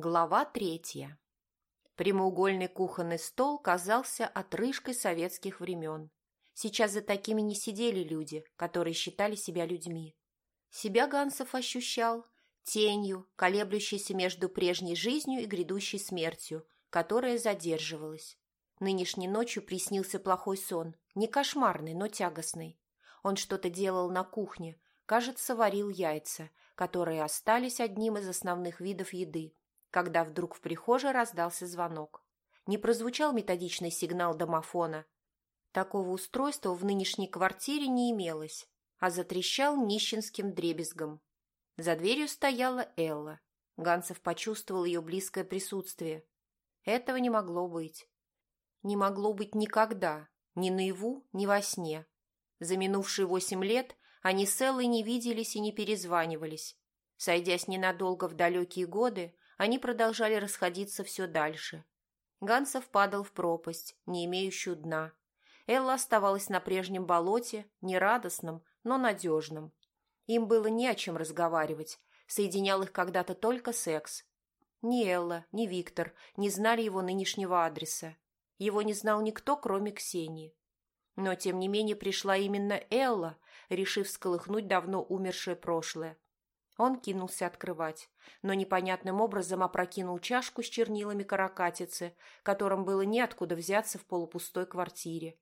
Глава третья. Прямоугольный кухонный стол казался отрыжкой советских времен. Сейчас за такими не сидели люди, которые считали себя людьми. Себя Гансов ощущал тенью, колеблющейся между прежней жизнью и грядущей смертью, которая задерживалась. Нынешней ночью приснился плохой сон, не кошмарный, но тягостный. Он что-то делал на кухне, кажется, варил яйца, которые остались одним из основных видов еды, когда вдруг в прихожей раздался звонок. Не прозвучал методичный сигнал домофона. Такого устройства в нынешней квартире не имелось, а затрещал нищенским дребезгом. За дверью стояла Элла. Ганцев почувствовал ее близкое присутствие. Этого не могло быть. Не могло быть никогда, ни наяву, ни во сне. За минувшие восемь лет они с Эллой не виделись и не перезванивались. Сойдясь ненадолго в далекие годы, они продолжали расходиться все дальше. Гансов падал в пропасть, не имеющую дна. Элла оставалась на прежнем болоте, нерадостном, но надежном. Им было не о чем разговаривать, соединял их когда-то только секс. Ни Элла, ни Виктор не знали его нынешнего адреса. Его не знал никто, кроме Ксении. Но, тем не менее, пришла именно Элла, решив всколыхнуть давно умершее прошлое. Он кинулся открывать, но непонятным образом опрокинул чашку с чернилами каракатицы, которым было неоткуда взяться в полупустой квартире.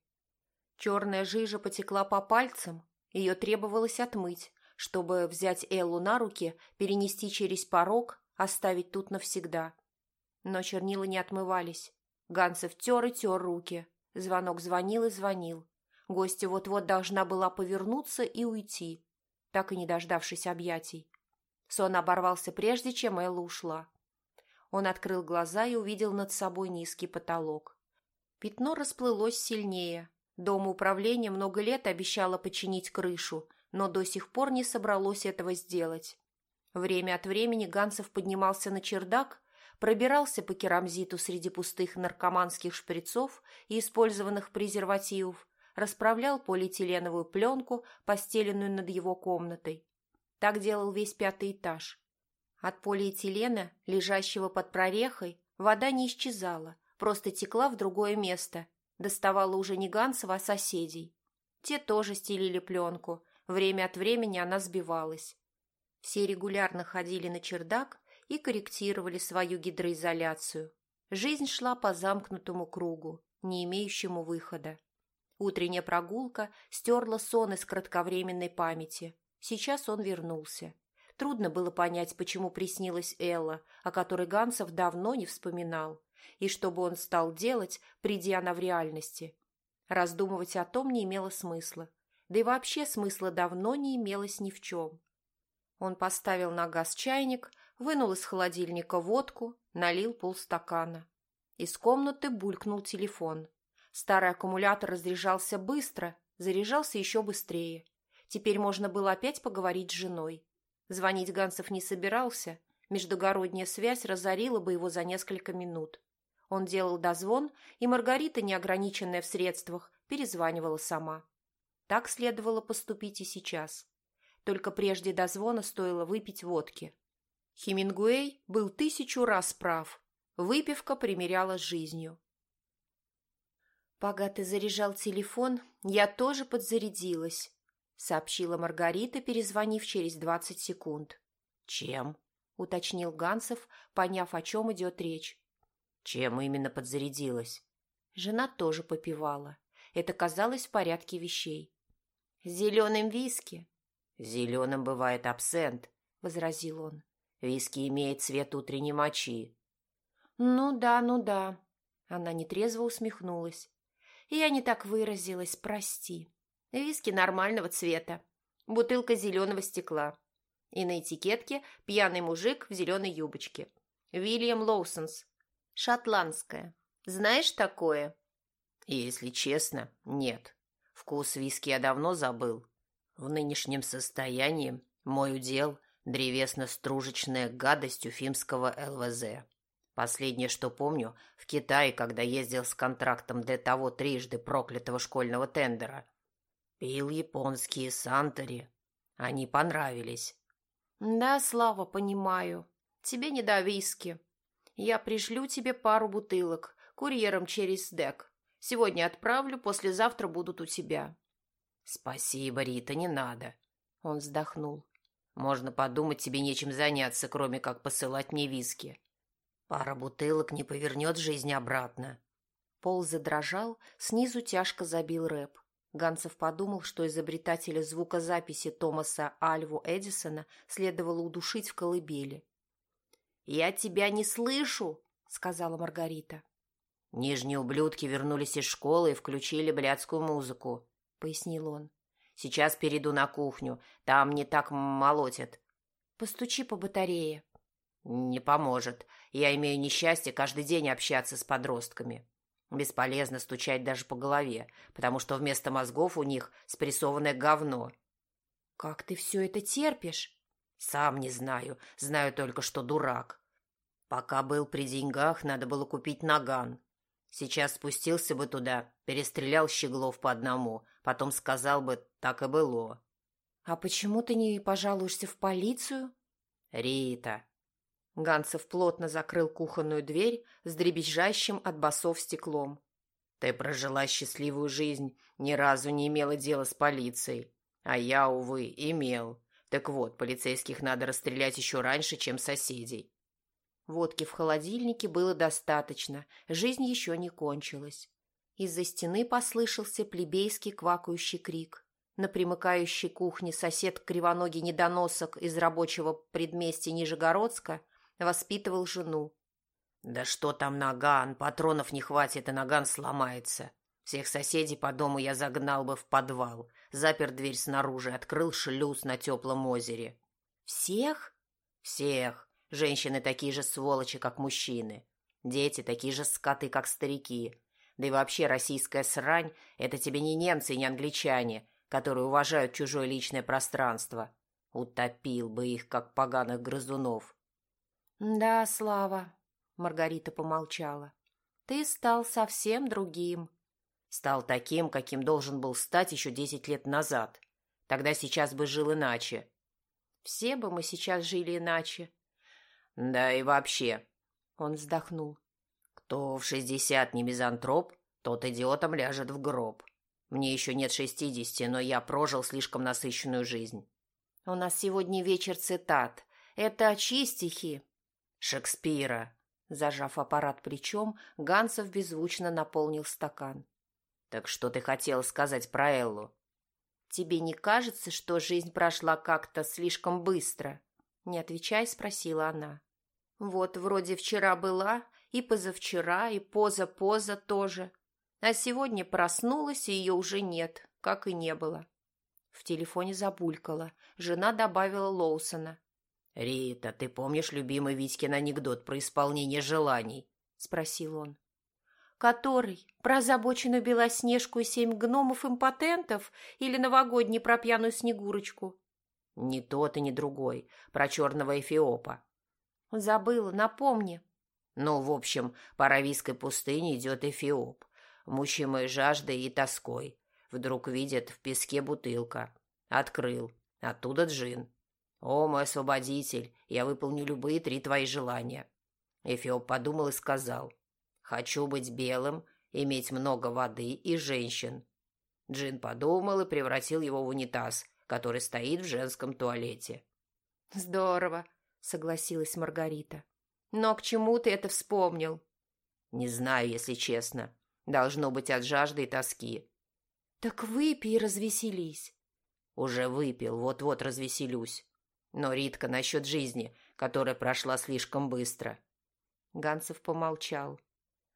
Черная жижа потекла по пальцам, ее требовалось отмыть, чтобы взять Эллу на руки, перенести через порог, оставить тут навсегда. Но чернила не отмывались. Ганцев тер и тер руки. Звонок звонил и звонил. Гостья вот-вот должна была повернуться и уйти, так и не дождавшись объятий. Сон оборвался прежде, чем Элла ушла. Он открыл глаза и увидел над собой низкий потолок. Пятно расплылось сильнее. Дом управления много лет обещало починить крышу, но до сих пор не собралось этого сделать. Время от времени Ганцев поднимался на чердак пробирался по керамзиту среди пустых наркоманских шприцов и использованных презервативов, расправлял полиэтиленовую пленку, постеленную над его комнатой. Так делал весь пятый этаж. От полиэтилена, лежащего под прорехой, вода не исчезала, просто текла в другое место, доставала уже не Гансова, а соседей. Те тоже стелили пленку, время от времени она сбивалась. Все регулярно ходили на чердак и корректировали свою гидроизоляцию. Жизнь шла по замкнутому кругу, не имеющему выхода. Утренняя прогулка стерла сон из кратковременной памяти. Сейчас он вернулся. Трудно было понять, почему приснилась Элла, о которой Гансов давно не вспоминал, и что бы он стал делать, придя она в реальности. Раздумывать о том не имело смысла, да и вообще смысла давно не имелось ни в чем. Он поставил на газ чайник, вынул из холодильника водку, налил полстакана. Из комнаты булькнул телефон. Старый аккумулятор разряжался быстро, заряжался еще быстрее. Теперь можно было опять поговорить с женой. Звонить Гансов не собирался, междугородняя связь разорила бы его за несколько минут. Он делал дозвон, и Маргарита, неограниченная в средствах, перезванивала сама. Так следовало поступить и сейчас. Только прежде дозвона стоило выпить водки. Хемингуэй был тысячу раз прав. Выпивка примеряла с жизнью. «Пока ты заряжал телефон, я тоже подзарядилась», — сообщила Маргарита, перезвонив через двадцать секунд. «Чем?» — уточнил Гансов, поняв, о чем идет речь. «Чем именно подзарядилась?» Жена тоже попивала. Это казалось в порядке вещей. «Зеленым виски». «Зеленым бывает абсент», — возразил он. Виски имеет цвет утренней мочи. Ну да, ну да. Она нетрезво усмехнулась. Я не так выразилась, прости. Виски нормального цвета. Бутылка зеленого стекла. И на этикетке пьяный мужик в зеленой юбочке. William Lawson's. Шотландская. Знаешь такое? Если честно, нет. Вкус виски я давно забыл. В нынешнем состоянии мой удел Древесно-стружечная гадость уфимского ЛВЗ. Последнее, что помню, в Китае, когда ездил с контрактом для того трижды проклятого школьного тендера. Пил японские сантори. Они понравились. Да, Слава, понимаю. Тебе не до виски. Я пришлю тебе пару бутылок, курьером через ДЭК. Сегодня отправлю, послезавтра будут у тебя». «Спасибо, Рита, не надо». Он вздохнул. «Можно подумать, тебе нечем заняться, кроме как посылать мне виски. Пара бутылок не повернет жизнь обратно». Пол задрожал, снизу тяжко забил рэп. Ганцев подумал, что изобретателя звукозаписи Томаса Альву Эдисона следовало удушить в колыбели. «Я тебя не слышу!» — сказала Маргарита. «Нижние ублюдки вернулись из школы и включили блядскую музыку», — пояснил он. «Сейчас перейду на кухню. Там не так молотят». «Постучи по батарее». «Не поможет. Я имею несчастье каждый день общаться с подростками». Бесполезно стучать даже по голове, потому что вместо мозгов у них спрессованное говно. «Как ты все это терпишь?» «Сам не знаю. Знаю только, что дурак. Пока был при деньгах, надо было купить наган. Сейчас спустился бы туда, перестрелял щеглов по одному, потом сказал бы «так и было». «А почему ты не пожалуешься в полицию?» «Рита, Ганцев плотно закрыл кухонную дверь с дребезжащим от басов стеклом. «Ты прожила счастливую жизнь, ни разу не имела дела с полицией. А я, увы, имел. Так вот, полицейских надо расстрелять еще раньше, чем соседей». Водки в холодильнике было достаточно, жизнь еще не кончилась. Из-за стены послышался плебейский квакающий крик. На примыкающей кухне сосед кривоногий недоносок из рабочего предместья Нижегородска – воспитывал жену. «Да что там наган, патронов не хватит, и наган сломается. Всех соседей по дому я загнал бы в подвал, запер дверь снаружи, открыл шлюз на теплом озере». «Всех?» «Всех. Женщины такие же сволочи, как мужчины. Дети такие же скоты, как старики. Да и вообще российская срань – это тебе не немцы и не англичане, которые уважают чужое личное пространство. Утопил бы их, как поганых грызунов. «Да, Слава», — Маргарита помолчала, — «ты стал совсем другим». «Стал таким, каким должен был стать еще десять лет назад. Тогда сейчас бы жил иначе». «Все бы мы сейчас жили иначе». «Да и вообще», — он вздохнул. «Кто в шестьдесят не мизантроп, тот идиотом ляжет в гроб. Мне еще нет шестидесяти, но я прожил слишком насыщенную жизнь». «У нас сегодня вечер цитат. Это чьи стихи?» Шекспира. Зажав аппарат плечом, Гансов беззвучно наполнил стакан. «Так что ты хотел сказать про Эллу?» «Тебе не кажется, что жизнь прошла как-то слишком быстро?» Не отвечай, спросила она. «Вот вроде вчера была, и позавчера, и поза-поза тоже. А сегодня проснулась, и ее уже нет, как и не было». В телефоне забулькала. Жена добавила Лоусона. «Рита, ты помнишь любимый Витькин анекдот про исполнение желаний?» – спросил он. «Который? Про озабоченную Белоснежку и семь гномов-импотентов или новогодний про пьяную Снегурочку?» «Ни тот и ни другой. Про черного Эфиопа». «Забыла, напомни». «Ну, в общем, по Аравийской пустыне идет Эфиоп, мучимый жаждой и тоской. Вдруг видит в песке бутылка. Открыл. Оттуда джин. «О, мой освободитель, я выполню любые три твои желания». Эфиоп подумал и сказал, «Хочу быть белым, иметь много воды и женщин». Джин подумал и превратил его в унитаз, который стоит в женском туалете. «Здорово», — согласилась Маргарита. «Но к чему ты это вспомнил?» «Не знаю, если честно. Должно быть от жажды и тоски». «Так выпей и развеселись». «Уже выпил, вот-вот развеселюсь». Но, Ритка, насчет жизни, которая прошла слишком быстро. Ганцев помолчал.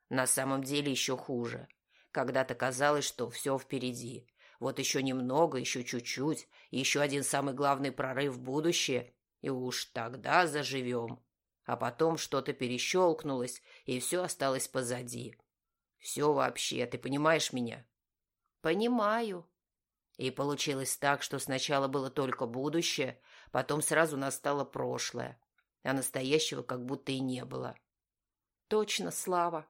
На самом деле еще хуже. Когда-то казалось, что все впереди. Вот еще немного, еще чуть-чуть, еще один самый главный прорыв в будущее, и уж тогда заживем. А потом что-то перещелкнулось, и все осталось позади. Все вообще, ты понимаешь меня? Понимаю. И получилось так, что сначала было только будущее, Потом сразу настало прошлое, а настоящего как будто и не было. Точно, Слава.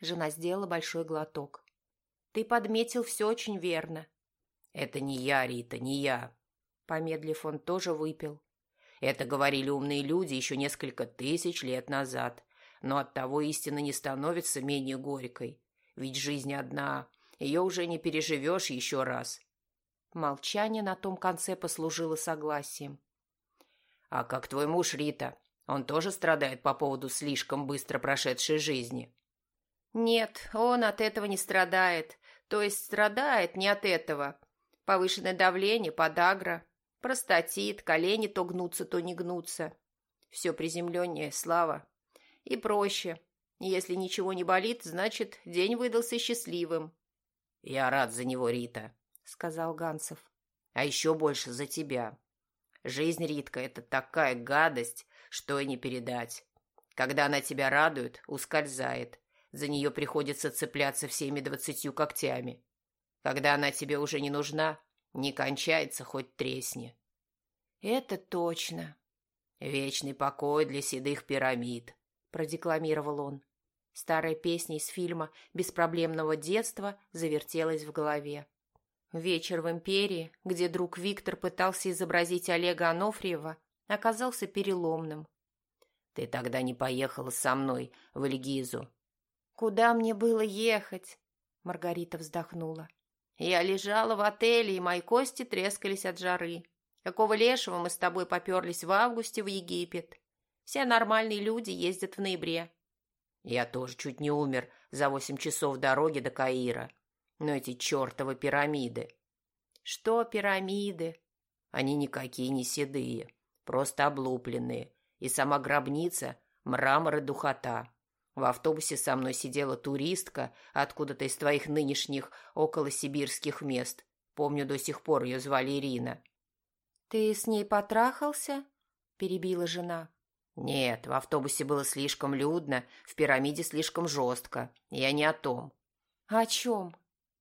Жена сделала большой глоток. Ты подметил все очень верно. Это не я, Рита, не я. Помедлив, он тоже выпил. Это говорили умные люди еще несколько тысяч лет назад. но оттого истина не становится менее горькой. Ведь жизнь одна, ее уже не переживешь еще раз. Молчание на том конце послужило согласием. «А как твой муж, Рита? Он тоже страдает по поводу слишком быстро прошедшей жизни?» «Нет, он от этого не страдает. То есть страдает не от этого. Повышенное давление, подагра, простатит, колени то гнутся, то не гнутся. Все приземленнее, слава. И проще. Если ничего не болит, значит, день выдался счастливым. «Я рад за него, Рита», — сказал Ганцев. «А еще больше за тебя. Жизнь, Ритка, это такая гадость, что и не передать. Когда она тебя радует, ускользает. За нее приходится цепляться всеми двадцатью когтями. Когда она тебе уже не нужна, не кончается, хоть тресни. Это точно. Вечный покой для седых пирамид, продекламировал он. Старая песня из фильма беспроблемного детства завертелась в голове. Вечер в империи, где друг Виктор пытался изобразить Олега Анофриева, оказался переломным. «Ты тогда не поехала со мной в Эльгизу». «Куда мне было ехать?» Маргарита вздохнула. «Я лежала в отеле, и мои кости трескались от жары. Какого лешего мы с тобой поперлись в августе в Египет? Все нормальные люди ездят в ноябре. Я тоже чуть не умер за восемь часов дороги до Каира. Но эти чертовы пирамиды. Что пирамиды? Они никакие не седые, просто облупленные. И сама гробница – мрамор и духота. В автобусе со мной сидела туристка откуда-то из твоих нынешних околосибирских мест. Помню, до сих пор ее звали Ирина. «Ты с ней потрахался?» – перебила жена. «Нет, в автобусе было слишком людно, в пирамиде слишком жестко. Я не о том». «О чем?»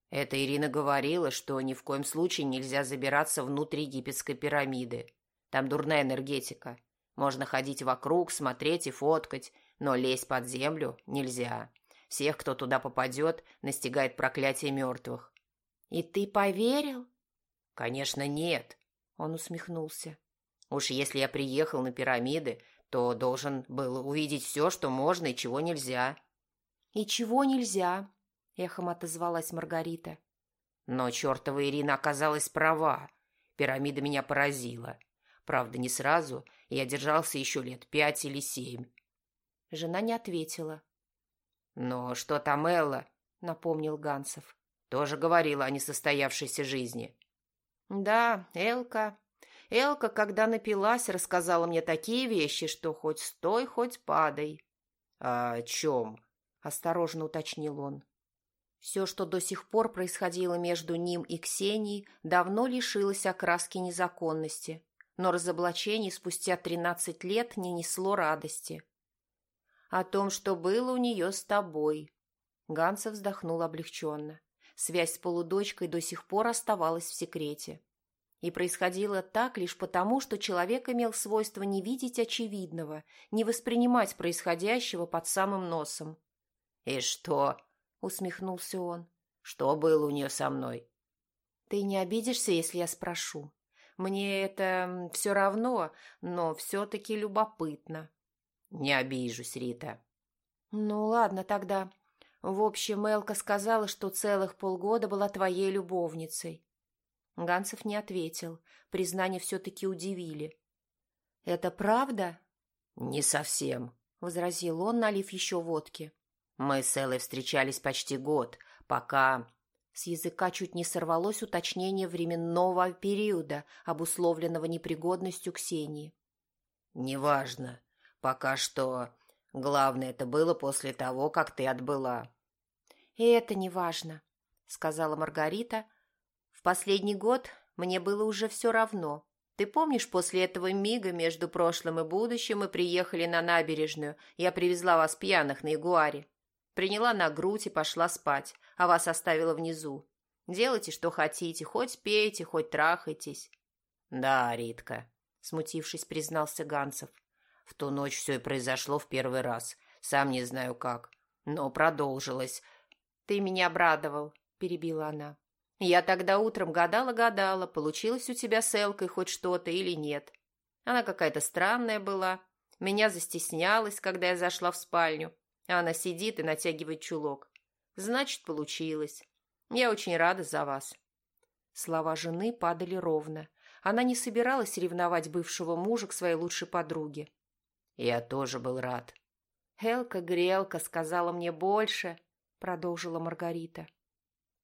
Это Ирина говорила, что ни в коем случае нельзя забираться внутрь египетской пирамиды. Там дурная энергетика. Можно ходить вокруг, смотреть и фоткать, но лезть под землю нельзя. Всех, кто туда попадет, настигает проклятие мертвых. «И ты поверил?» «Конечно, нет. Он усмехнулся. Уж если я приехал на пирамиды, то должен был увидеть все, что можно и чего нельзя. И чего нельзя? Эхом отозвалась Маргарита. Но чертова Ирина оказалась права. Пирамида меня поразила. Правда, не сразу. Я держался еще лет пять или семь. Жена не ответила. «Но что там Элла?» — напомнил Гансов. «Тоже говорила о несостоявшейся жизни». Да, Элка. Элка, когда напилась, рассказала мне такие вещи, что хоть стой, хоть падай. А о чем? Осторожно уточнил он. Все, что до сих пор происходило между ним и Ксенией, давно лишилось окраски незаконности, но разоблачение спустя тринадцать лет не несло радости. О том, что было у нее с тобой. Ганса вздохнул облегченно. Связь с полудочкой до сих пор оставалась в секрете. И происходило так лишь потому, что человек имел свойство не видеть очевидного, не воспринимать происходящего под самым носом. «И что?» — усмехнулся он. «Что было у нее со мной?» «Ты не обидишься, если я спрошу? Мне это все равно, но все-таки любопытно». «Не обижусь, Рита». «Ну ладно тогда. В общем, Элка сказала, что целых полгода была твоей любовницей. Ганцев не ответил. Признания все-таки удивили. «Это правда?» «Не совсем», — возразил он, налив еще водки. «Мы с Эллой встречались почти год, пока...» С языка чуть не сорвалось уточнение временного периода, обусловленного непригодностью Ксении. «Неважно. Пока что Главное, это было после того, как ты отбыла. И это не важно, сказала Маргарита. В последний год мне было уже все равно. Ты помнишь, после этого мига между прошлым и будущим мы приехали на набережную, я привезла вас пьяных на Ягуаре. Приняла на грудь и пошла спать, а вас оставила внизу. Делайте, что хотите, хоть пейте, хоть трахайтесь. Да, Ритка, смутившись, признался Ганцев. В ту ночь все и произошло в первый раз. Сам не знаю как. Но продолжилось. «Ты меня обрадовал», — перебила она. «Я тогда утром гадала-гадала, получилось у тебя с Элкой хоть что-то или нет. Она какая-то странная была. Меня застеснялась, когда я зашла в спальню, а она сидит и натягивает чулок. Значит, получилось. Я очень рада за вас. Слова жены падали ровно. Она не собиралась ревновать бывшего мужа к своей лучшей подруге. Я тоже был рад. «Грелка-грелка сказала мне больше», — продолжила Маргарита.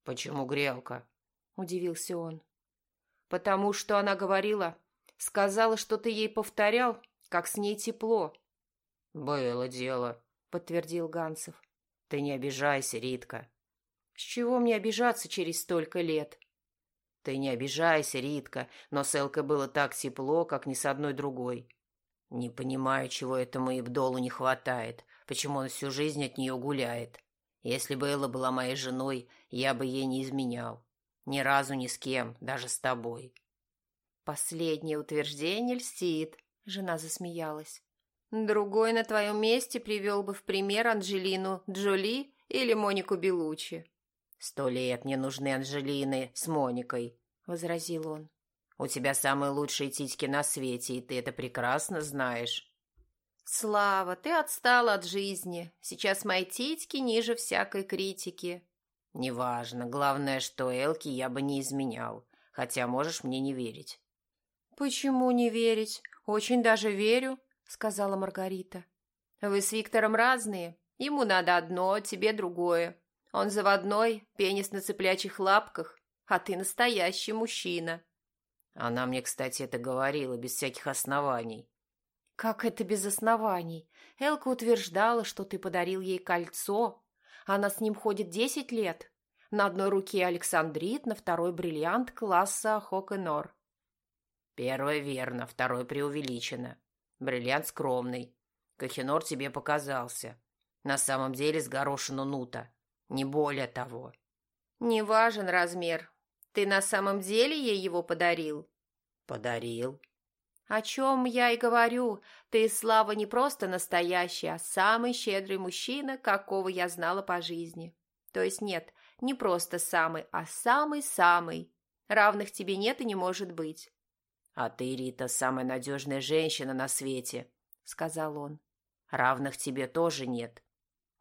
«Почему грелка?» — удивился он. «Потому что она говорила, сказала, что ты ей повторял, как с ней тепло». «Было дело», — подтвердил Ганцев. «Ты не обижайся, Ритка». «С чего мне обижаться через столько лет?» «Ты не обижайся, Ритка, но с Элкой было так тепло, как ни с одной другой. Не понимаю, чего этому Ибдолу не хватает, почему он всю жизнь от нее гуляет. Если бы Элла была моей женой, я бы ей не изменял. Ни разу ни с кем, даже с тобой». «Последнее утверждение льстит», — жена засмеялась. «Другой на твоем месте привел бы в пример Анджелину Джоли или Монику Белучи». «Сто лет мне нужны Анджелины с Моникой», — возразил он. У тебя самые лучшие титьки на свете, и ты это прекрасно знаешь. Слава, ты отстала от жизни. Сейчас мои титьки ниже всякой критики. Неважно. Главное, что Элки я бы не изменял. Хотя можешь мне не верить. Почему не верить? Очень даже верю, сказала Маргарита. Вы с Виктором разные. Ему надо одно, тебе другое. Он заводной, пенис на цыплячьих лапках, а ты настоящий мужчина. Она мне, кстати, это говорила, без всяких оснований. Как это без оснований? Элка утверждала, что ты подарил ей кольцо. Она с ним ходит десять лет. На одной руке Александрит, на второй бриллиант класса Хокенор. Первое верно, второе преувеличено. Бриллиант скромный. Кахенор тебе показался. На самом деле с горошину нута. Не более того. Не важен размер, ты на самом деле ей его подарил? Подарил. О чем я и говорю. Ты, Слава, не просто настоящий, а самый щедрый мужчина, какого я знала по жизни. То есть нет, не просто самый, а самый-самый. Равных тебе нет и не может быть. А ты, Рита, самая надежная женщина на свете, сказал он. Равных тебе тоже нет.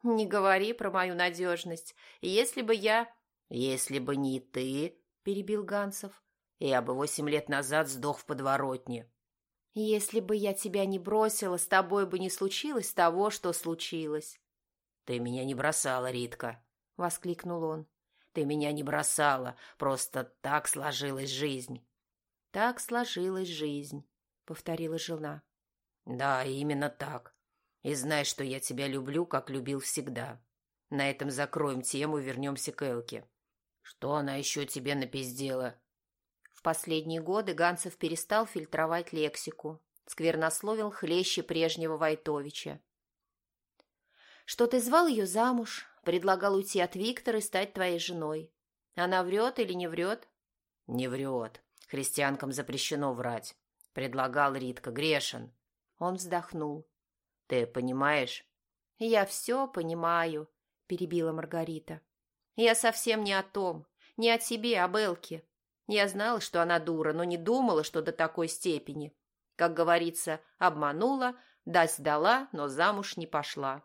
Не говори про мою надежность. Если бы я... Если бы не ты, перебил Ганцев. Я бы восемь лет назад сдох в подворотне. Если бы я тебя не бросила, с тобой бы не случилось того, что случилось. Ты меня не бросала, Ритка, воскликнул он. Ты меня не бросала, просто так сложилась жизнь. Так сложилась жизнь, повторила жена. Да, именно так. И знай, что я тебя люблю, как любил всегда. На этом закроем тему и вернемся к Элке. Что она еще тебе напиздела? В последние годы Ганцев перестал фильтровать лексику, сквернословил хлеще прежнего Войтовича. Что ты звал ее замуж, предлагал уйти от Виктора и стать твоей женой. Она врет или не врет? Не врет. Христианкам запрещено врать. Предлагал Ритка, грешен. Он вздохнул. Ты понимаешь? Я все понимаю, перебила Маргарита. Я совсем не о том, не о тебе, а Белке. Я знала, что она дура, но не думала, что до такой степени. Как говорится, обманула, дасть дала, но замуж не пошла.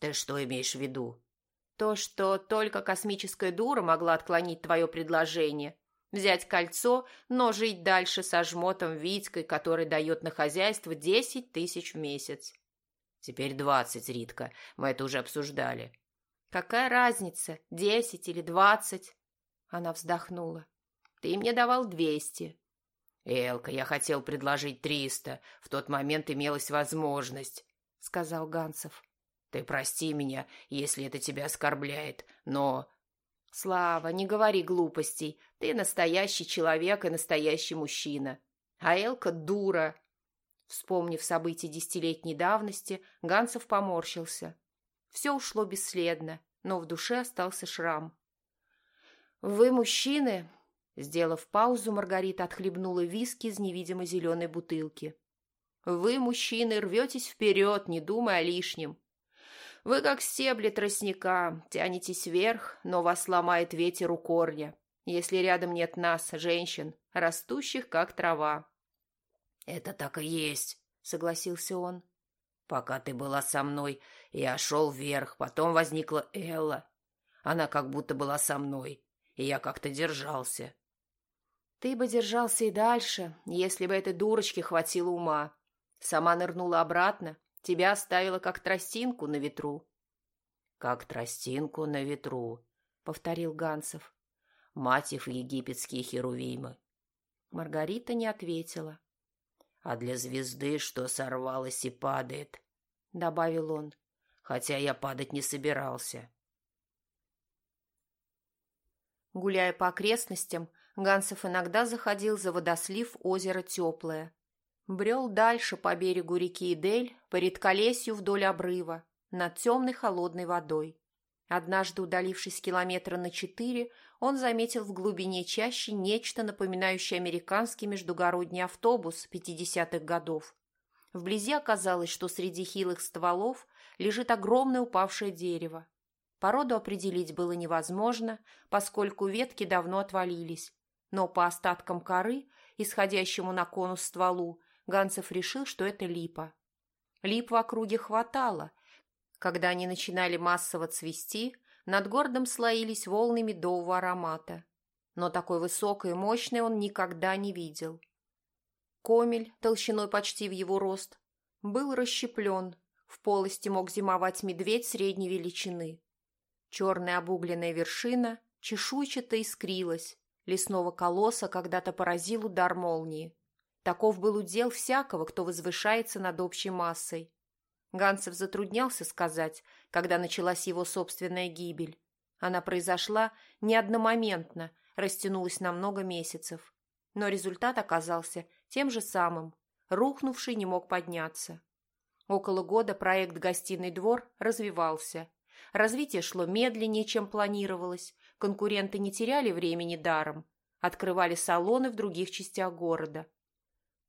Ты что имеешь в виду? То, что только космическая дура могла отклонить твое предложение. Взять кольцо, но жить дальше со жмотом Витькой, который дает на хозяйство десять тысяч в месяц. Теперь двадцать, Ритка. Мы это уже обсуждали. Какая разница, десять или двадцать? Она вздохнула. Ты мне давал двести. Элка, я хотел предложить триста. В тот момент имелась возможность, сказал Ганцев. Ты прости меня, если это тебя оскорбляет, но... Слава, не говори глупостей. Ты настоящий человек и настоящий мужчина. А Элка дура. Вспомнив события десятилетней давности, Ганцев поморщился. Все ушло бесследно, но в душе остался шрам. «Вы мужчины?» Сделав паузу, Маргарита отхлебнула виски из невидимой зеленой бутылки. «Вы, мужчины, рветесь вперед, не думая о лишнем. Вы, как стебли тростника, тянетесь вверх, но вас ломает ветер у корня, если рядом нет нас, женщин, растущих, как трава». «Это так и есть», — согласился он. Пока ты была со мной, я шел вверх, потом возникла Элла. Она как будто была со мной, и я как-то держался. Ты бы держался и дальше, если бы этой дурочке хватило ума. Сама нырнула обратно, тебя оставила как тростинку на ветру. Как тростинку на ветру, повторил Ганцев. Матив египетские херувимы. Маргарита не ответила. А для звезды, что сорвалась и падает, добавил он, хотя я падать не собирался. Гуляя по окрестностям, Гансов иногда заходил за водослив озера Теплое. Брел дальше по берегу реки Идель, по редколесью вдоль обрыва, над темной холодной водой. Однажды, удалившись километра на четыре, он заметил в глубине чащи нечто, напоминающее американский междугородний автобус 50-х годов. Вблизи оказалось, что среди хилых стволов лежит огромное упавшее дерево. Породу определить было невозможно, поскольку ветки давно отвалились, но по остаткам коры, исходящему на конус стволу, Ганцев решил, что это липа. Лип в округе хватало. Когда они начинали массово цвести, над городом слоились волны медового аромата. Но такой высокой и мощной он никогда не видел. Комель, толщиной почти в его рост, был расщеплен. В полости мог зимовать медведь средней величины. Черная обугленная вершина чешуйчато искрилась, Лесного колосса когда-то поразил удар молнии. Таков был удел всякого, кто возвышается над общей массой. Ганцев затруднялся сказать, когда началась его собственная гибель. Она произошла не одномоментно, растянулась на много месяцев. Но результат оказался тем же самым. Рухнувший не мог подняться. Около года проект «Гостиный двор» развивался. Развитие шло медленнее, чем планировалось, Конкуренты не теряли времени даром, открывали салоны в других частях города.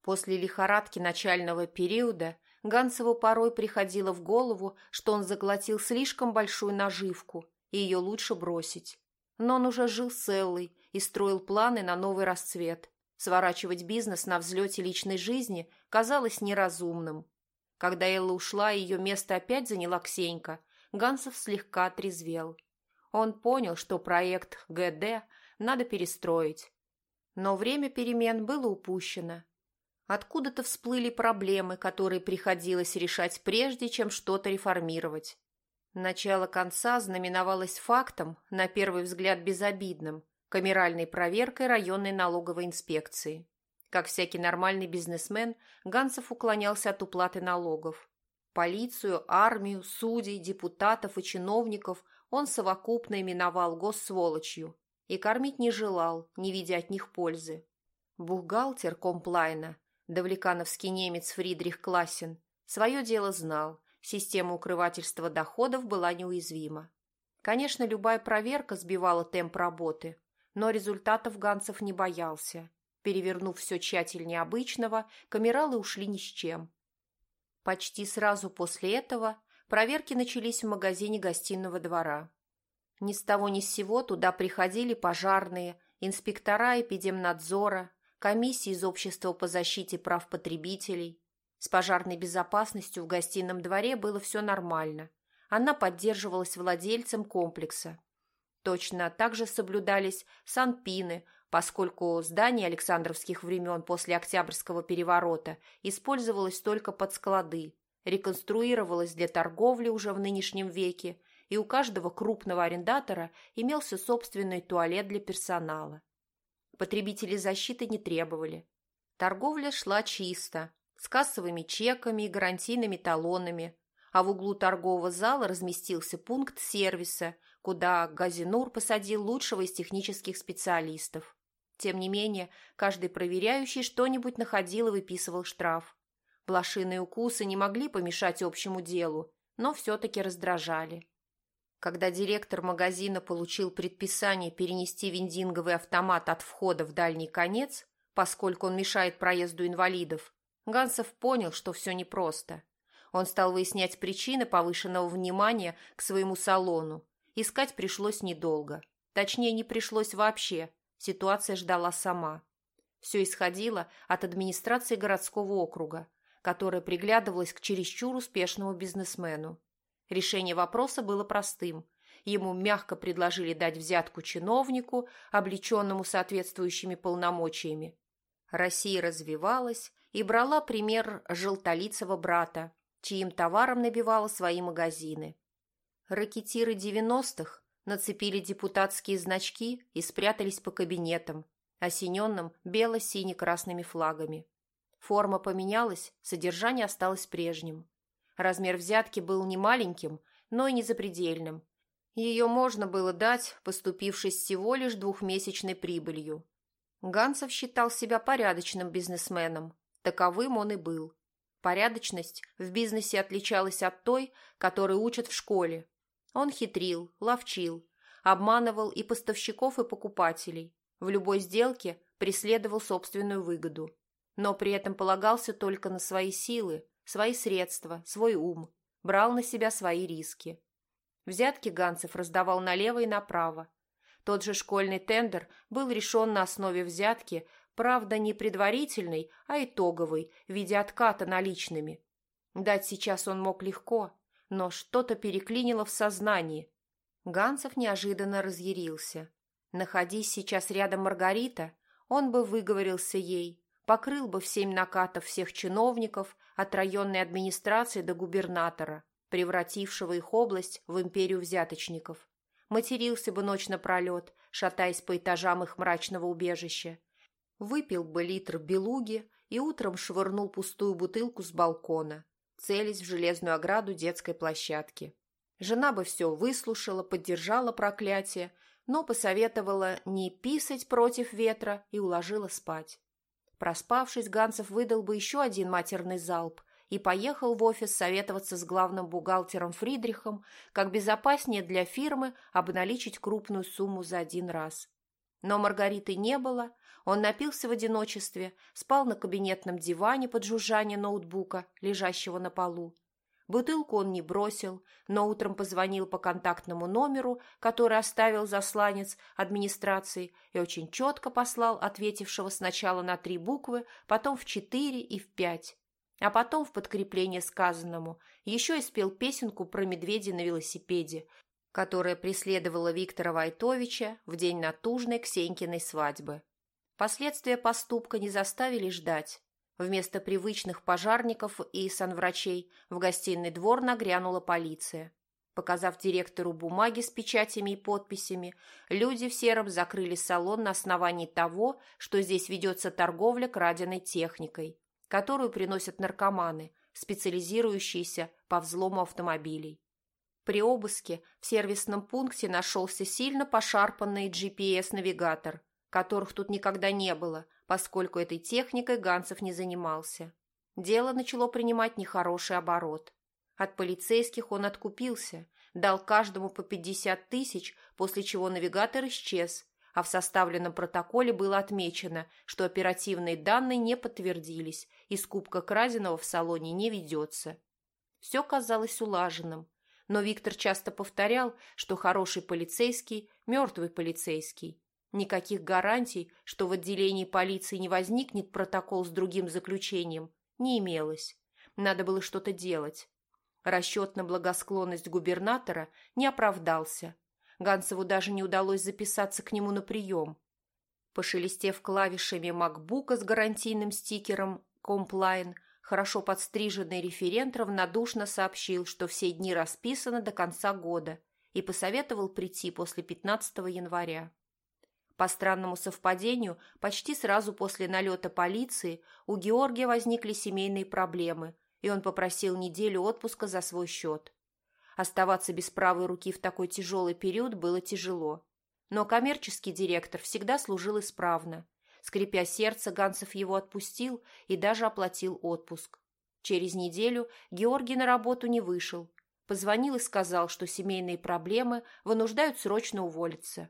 После лихорадки начального периода Ганцеву порой приходило в голову, что он заглотил слишком большую наживку, и ее лучше бросить. Но он уже жил Эллой и строил планы на новый расцвет. Сворачивать бизнес на взлете личной жизни казалось неразумным. Когда Элла ушла, ее место опять заняла Ксенька, Ганцев слегка отрезвел. Он понял, что проект ГД надо перестроить. Но время перемен было упущено. Откуда-то всплыли проблемы, которые приходилось решать прежде, чем что-то реформировать. Начало конца знаменовалось фактом, на первый взгляд безобидным, камеральной проверкой районной налоговой инспекции. Как всякий нормальный бизнесмен, Ганцев уклонялся от уплаты налогов. Полицию, армию, судей, депутатов и чиновников он совокупно именовал госсволочью и кормить не желал, не видя от них пользы. Бухгалтер комплайна, давлекановский немец Фридрих Классен, свое дело знал, система укрывательства доходов была неуязвима. Конечно, любая проверка сбивала темп работы, но результатов Ганцев не боялся. Перевернув все тщательнее обычного, камералы ушли ни с чем. Почти сразу после этого Проверки начались в магазине гостиного двора. Ни с того ни с сего туда приходили пожарные, инспектора эпидемнадзора, комиссии из общества по защите прав потребителей. С пожарной безопасностью в гостином дворе было все нормально. Она поддерживалась владельцем комплекса. Точно так же соблюдались санпины, поскольку здание Александровских времен после Октябрьского переворота использовалось только под склады, реконструировалась для торговли уже в нынешнем веке, и у каждого крупного арендатора имелся собственный туалет для персонала. Потребители защиты не требовали. Торговля шла чисто, с кассовыми чеками и гарантийными талонами, а в углу торгового зала разместился пункт сервиса, куда Газинур посадил лучшего из технических специалистов. Тем не менее, каждый проверяющий что-нибудь находил и выписывал штраф. Блошиные укусы не могли помешать общему делу, но все-таки раздражали. Когда директор магазина получил предписание перенести вендинговый автомат от входа в дальний конец, поскольку он мешает проезду инвалидов, Гансов понял, что все непросто. Он стал выяснять причины повышенного внимания к своему салону. Искать пришлось недолго. Точнее, не пришлось вообще. Ситуация ждала сама. Все исходило от администрации городского округа, которая приглядывалась к чересчур успешному бизнесмену. Решение вопроса было простым. Ему мягко предложили дать взятку чиновнику, облеченному соответствующими полномочиями. Россия развивалась и брала пример желтолицего брата, чьим товаром набивала свои магазины. Ракетиры девяностых нацепили депутатские значки и спрятались по кабинетам, осененным бело-сине-красными флагами. Форма поменялась, содержание осталось прежним. Размер взятки был не маленьким, но и не запредельным. Ее можно было дать, поступившись всего лишь двухмесячной прибылью. Гансов считал себя порядочным бизнесменом. Таковым он и был. Порядочность в бизнесе отличалась от той, которой учат в школе. Он хитрил, ловчил, обманывал и поставщиков, и покупателей. В любой сделке преследовал собственную выгоду. Но при этом полагался только на свои силы, свои средства, свой ум, брал на себя свои риски. Взятки Ганцев раздавал налево и направо. Тот же школьный тендер был решен на основе взятки, правда, не предварительной, а итоговой, в виде отката наличными. Дать сейчас он мог легко, но что-то переклинило в сознании. Ганцев неожиданно разъярился. Находись сейчас рядом Маргарита, он бы выговорился ей, покрыл бы в семь накатов всех чиновников от районной администрации до губернатора, превратившего их область в империю взяточников. Матерился бы ночь напролет, шатаясь по этажам их мрачного убежища. Выпил бы литр белуги и утром швырнул пустую бутылку с балкона, целясь в железную ограду детской площадки. Жена бы все выслушала, поддержала проклятие, но посоветовала не писать против ветра и уложила спать. Проспавшись, Ганцев выдал бы еще один матерный залп и поехал в офис советоваться с главным бухгалтером Фридрихом, как безопаснее для фирмы обналичить крупную сумму за один раз. Но Маргариты не было, он напился в одиночестве, спал на кабинетном диване под жужжание ноутбука, лежащего на полу. Бутылку он не бросил, но утром позвонил по контактному номеру, который оставил засланец администрации, и очень четко послал ответившего сначала на три буквы, потом в четыре и в пять. А потом, в подкрепление сказанному, еще и спел песенку про медведя на велосипеде, которая преследовала Виктора Войтовича в день натужной Ксенькиной свадьбы. Последствия поступка не заставили ждать. Вместо привычных пожарников и санврачей в гостиный двор нагрянула полиция. Показав директору бумаги с печатями и подписями, люди в сером закрыли салон на основании того, что здесь ведется торговля краденой техникой, которую приносят наркоманы, специализирующиеся по взлому автомобилей. При обыске в сервисном пункте нашелся сильно пошарпанный GPS-навигатор – которых тут никогда не было, поскольку этой техникой Ганцев не занимался. Дело начало принимать нехороший оборот. От полицейских он откупился, дал каждому по 50 тысяч, после чего навигатор исчез, а в составленном протоколе было отмечено, что оперативные данные не подтвердились и скупка краденого в салоне не ведется. Все казалось улаженным, но Виктор часто повторял, что хороший полицейский – мертвый полицейский, Никаких гарантий, что в отделении полиции не возникнет протокол с другим заключением, не имелось. Надо было что-то делать. Расчет на благосклонность губернатора не оправдался. Гансову даже не удалось записаться к нему на прием. Пошелестев клавишами макбука с гарантийным стикером «Комплайн», хорошо подстриженный референт равнодушно сообщил, что все дни расписаны до конца года и посоветовал прийти после 15 января. По странному совпадению, почти сразу после налета полиции у Георгия возникли семейные проблемы, и он попросил неделю отпуска за свой счет. Оставаться без правой руки в такой тяжелый период было тяжело. Но коммерческий директор всегда служил исправно. Скрипя сердце, Гансов его отпустил и даже оплатил отпуск. Через неделю Георгий на работу не вышел. Позвонил и сказал, что семейные проблемы вынуждают срочно уволиться.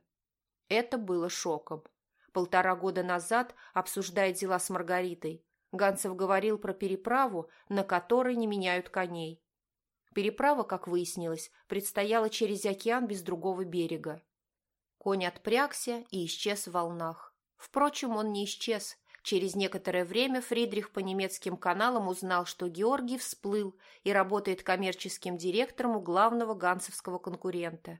Это было шоком. Полтора года назад, обсуждая дела с Маргаритой, Ганцев говорил про переправу, на которой не меняют коней. Переправа, как выяснилось, предстояла через океан без другого берега. Конь отпрягся и исчез в волнах. Впрочем, он не исчез. Через некоторое время Фридрих по немецким каналам узнал, что Георгий всплыл и работает коммерческим директором у главного ганцевского конкурента.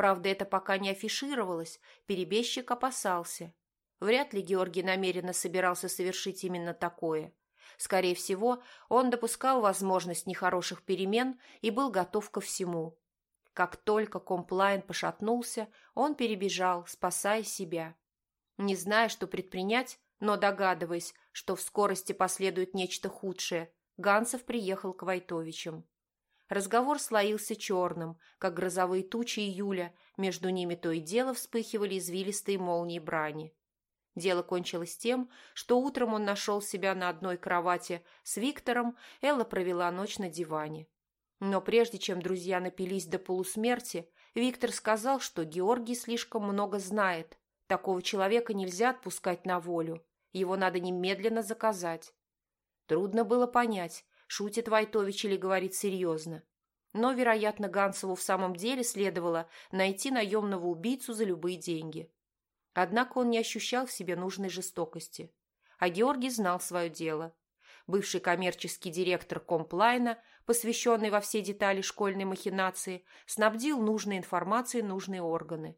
Правда, это пока не афишировалось, перебежчик опасался. Вряд ли Георгий намеренно собирался совершить именно такое. Скорее всего, он допускал возможность нехороших перемен и был готов ко всему. Как только комплайн пошатнулся, он перебежал, спасая себя. Не зная, что предпринять, но догадываясь, что в скорости последует нечто худшее, Ганцев приехал к Войтовичам. Разговор слоился черным, как грозовые тучи июля, между ними то и дело вспыхивали извилистые молнии брани. Дело кончилось тем, что утром он нашел себя на одной кровати с Виктором, Элла провела ночь на диване. Но прежде чем друзья напились до полусмерти, Виктор сказал, что Георгий слишком много знает. Такого человека нельзя отпускать на волю. Его надо немедленно заказать. Трудно было понять, шутит Войтович или говорит серьезно. Но, вероятно, Гансову в самом деле следовало найти наемного убийцу за любые деньги. Однако он не ощущал в себе нужной жестокости. А Георгий знал свое дело. Бывший коммерческий директор Комплайна, посвященный во все детали школьной махинации, снабдил нужной информацией нужные органы.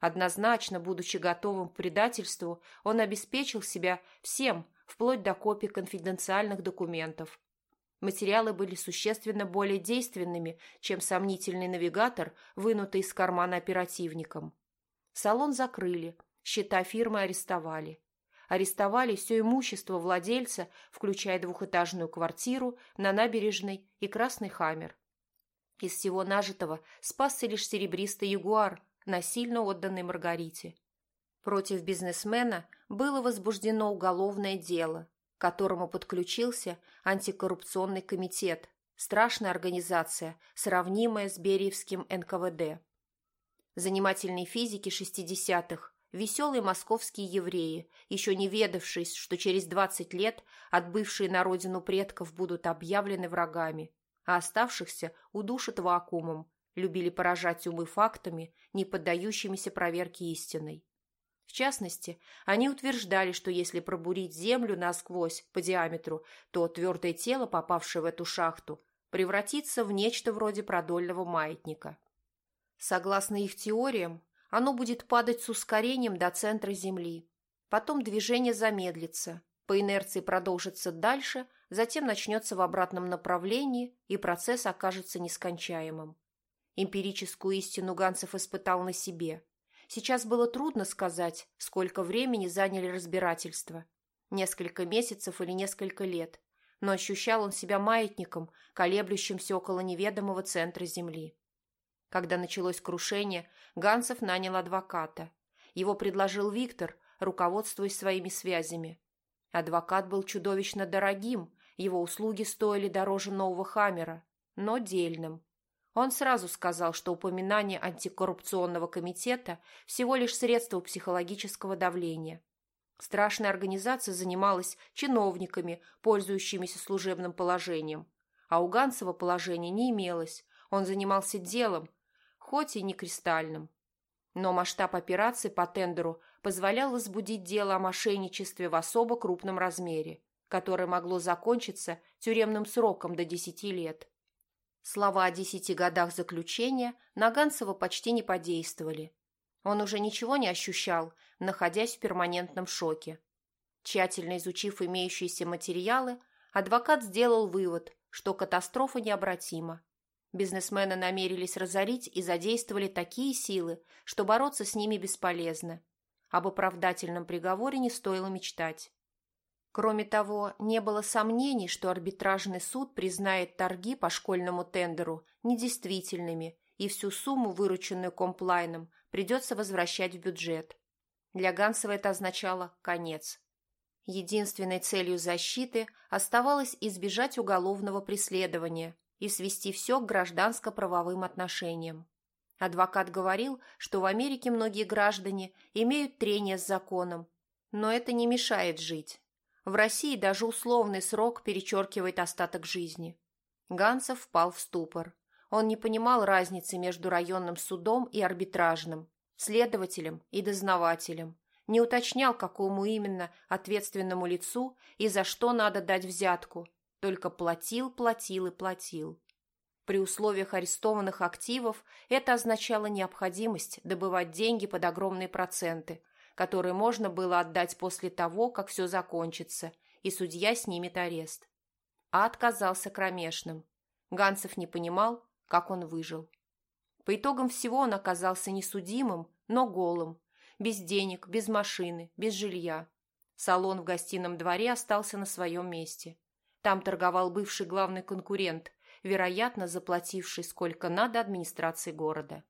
Однозначно, будучи готовым к предательству, он обеспечил себя всем, вплоть до копий конфиденциальных документов. Материалы были существенно более действенными, чем сомнительный навигатор, вынутый из кармана оперативником. Салон закрыли, Счета фирмы арестовали. Арестовали все имущество владельца, включая двухэтажную квартиру на набережной и красный хаммер. Из всего нажитого спасся лишь серебристый ягуар, насильно отданный Маргарите. Против бизнесмена было возбуждено уголовное дело, к которому подключился антикоррупционный комитет, страшная организация, сравнимая с Бериевским НКВД. Занимательные физики 60-х Веселые московские евреи, еще не ведавшись, что через двадцать лет отбывшие на родину предков будут объявлены врагами, а оставшихся удушат вакуумом, любили поражать умы фактами, не поддающимися проверке истиной. В частности, они утверждали, что если пробурить землю насквозь по диаметру, то твердое тело, попавшее в эту шахту, превратится в нечто вроде продольного маятника. Согласно их теориям, оно будет падать с ускорением до центра Земли. Потом движение замедлится, по инерции продолжится дальше, затем начнется в обратном направлении, и процесс окажется нескончаемым. Эмпирическую истину Ганцев испытал на себе. Сейчас было трудно сказать, сколько времени заняли разбирательства. Несколько месяцев или несколько лет. Но ощущал он себя маятником, колеблющимся около неведомого центра Земли. Когда началось крушение, Ганцев нанял адвоката. Его предложил Виктор, руководствуясь своими связями. Адвокат был чудовищно дорогим, его услуги стоили дороже нового Хаммера, но дельным. Он сразу сказал, что упоминание антикоррупционного комитета всего лишь средство психологического давления. Страшная организация занималась чиновниками, пользующимися служебным положением. А у Ганцева положения не имелось. Он занимался делом, хоть и не кристальным. Но масштаб операции по тендеру позволял возбудить дело о мошенничестве в особо крупном размере, которое могло закончиться тюремным сроком до 10 лет. Слова о десяти годах заключения на Ганцева почти не подействовали. Он уже ничего не ощущал, находясь в перманентном шоке. Тщательно изучив имеющиеся материалы, адвокат сделал вывод, что катастрофа необратима. Бизнесмены намерились разорить и задействовали такие силы, что бороться с ними бесполезно. Об оправдательном приговоре не стоило мечтать. Кроме того, не было сомнений, что арбитражный суд признает торги по школьному тендеру недействительными и всю сумму, вырученную комплайном, придется возвращать в бюджет. Для Гансова это означало конец. Единственной целью защиты оставалось избежать уголовного преследования, и свести все к гражданско-правовым отношениям. Адвокат говорил, что в Америке многие граждане имеют трение с законом, но это не мешает жить. В России даже условный срок перечеркивает остаток жизни. Гансов впал в ступор. Он не понимал разницы между районным судом и арбитражным, следователем и дознавателем, не уточнял, какому именно ответственному лицу и за что надо дать взятку, только платил, платил и платил. При условиях арестованных активов это означало необходимость добывать деньги под огромные проценты, которые можно было отдать после того, как все закончится, и судья снимет арест. А отказался кромешным. Ганцев не понимал, как он выжил. По итогам всего он оказался несудимым, но голым, без денег, без машины, без жилья. Салон в гостином дворе остался на своем месте. Там торговал бывший главный конкурент, вероятно, заплативший сколько надо администрации города.